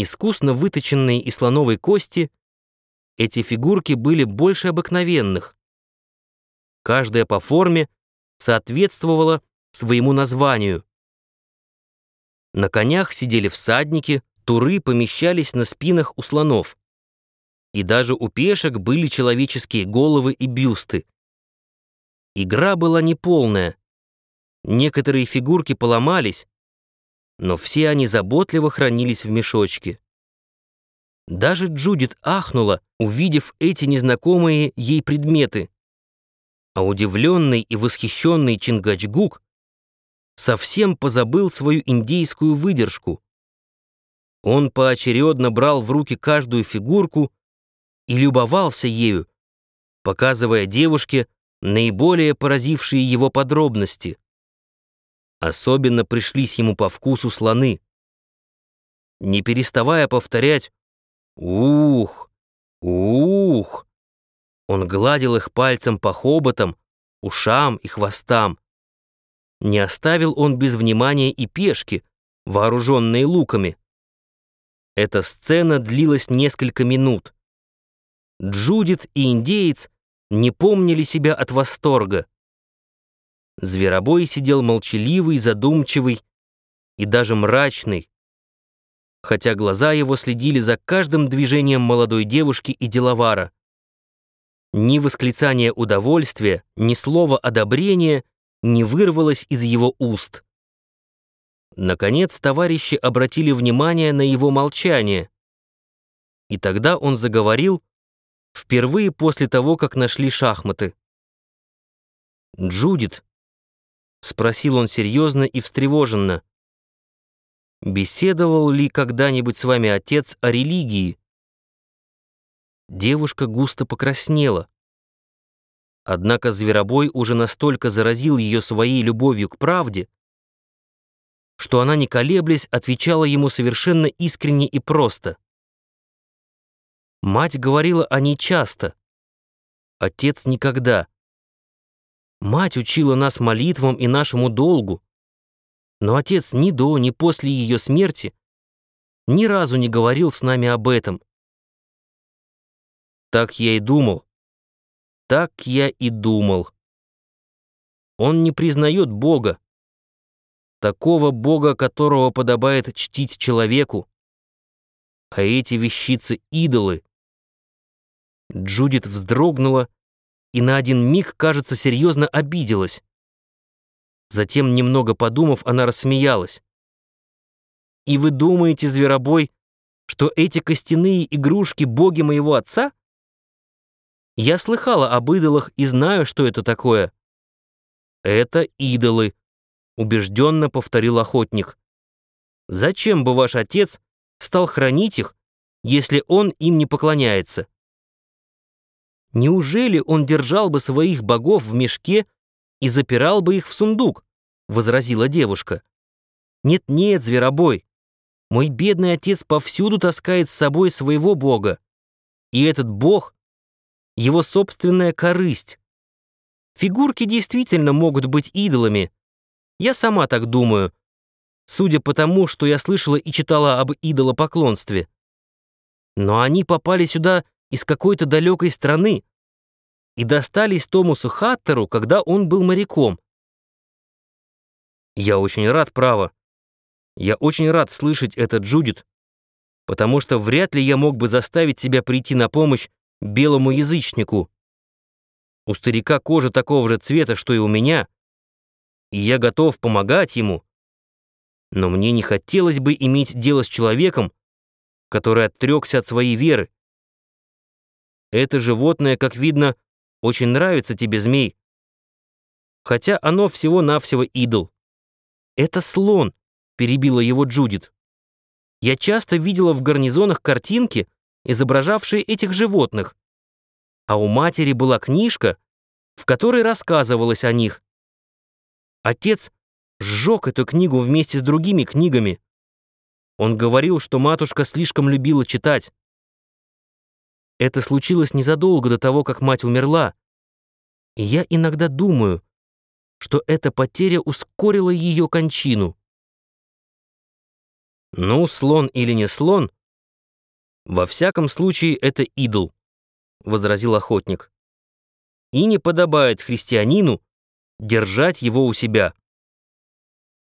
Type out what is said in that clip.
Искусно выточенные из слоновой кости, эти фигурки были больше обыкновенных. Каждая по форме соответствовала своему названию. На конях сидели всадники, туры помещались на спинах у слонов. И даже у пешек были человеческие головы и бюсты. Игра была неполная. Некоторые фигурки поломались, но все они заботливо хранились в мешочке. Даже Джудит ахнула, увидев эти незнакомые ей предметы. А удивленный и восхищенный Чингачгук совсем позабыл свою индейскую выдержку. Он поочередно брал в руки каждую фигурку и любовался ею, показывая девушке наиболее поразившие его подробности. Особенно пришлись ему по вкусу слоны. Не переставая повторять «Ух! Ух!», он гладил их пальцем по хоботам, ушам и хвостам. Не оставил он без внимания и пешки, вооруженные луками. Эта сцена длилась несколько минут. Джудит и индеец не помнили себя от восторга. Зверобой сидел молчаливый, задумчивый и даже мрачный, хотя глаза его следили за каждым движением молодой девушки и деловара. Ни восклицания удовольствия, ни слова одобрения не вырвалось из его уст. Наконец товарищи обратили внимание на его молчание. И тогда он заговорил, впервые после того, как нашли шахматы. «Джудит», — спросил он серьезно и встревоженно, «беседовал ли когда-нибудь с вами отец о религии?» Девушка густо покраснела. Однако Зверобой уже настолько заразил ее своей любовью к правде, что она, не колеблясь, отвечала ему совершенно искренне и просто — Мать говорила о ней часто. Отец никогда. Мать учила нас молитвам и нашему долгу. Но отец ни до, ни после ее смерти ни разу не говорил с нами об этом. Так я и думал. Так я и думал. Он не признает Бога. Такого Бога, которого подобает чтить человеку. А эти вещицы — идолы — Джудит вздрогнула и на один миг, кажется, серьезно обиделась. Затем, немного подумав, она рассмеялась. «И вы думаете, зверобой, что эти костяные игрушки — боги моего отца? Я слыхала об идолах и знаю, что это такое». «Это идолы», — убежденно повторил охотник. «Зачем бы ваш отец стал хранить их, если он им не поклоняется?» Неужели он держал бы своих богов в мешке и запирал бы их в сундук? возразила девушка. Нет-нет, зверобой. Мой бедный отец повсюду таскает с собой своего бога. И этот бог — его собственная корысть. Фигурки действительно могут быть идолами. Я сама так думаю, судя по тому, что я слышала и читала об идолопоклонстве. Но они попали сюда из какой-то далекой страны и достались Томасу Хаттеру, когда он был моряком. Я очень рад, право. Я очень рад слышать это, Джудит, потому что вряд ли я мог бы заставить себя прийти на помощь белому язычнику. У старика кожа такого же цвета, что и у меня, и я готов помогать ему. Но мне не хотелось бы иметь дело с человеком, который отрекся от своей веры. Это животное, как видно, очень нравится тебе, змей. Хотя оно всего-навсего идол. Это слон, перебила его Джудит. Я часто видела в гарнизонах картинки, изображавшие этих животных. А у матери была книжка, в которой рассказывалось о них. Отец сжег эту книгу вместе с другими книгами. Он говорил, что матушка слишком любила читать. Это случилось незадолго до того, как мать умерла. И я иногда думаю, что эта потеря ускорила ее кончину. Ну, слон или не слон, Во всяком случае, это идол, возразил охотник. И не подобает христианину держать его у себя.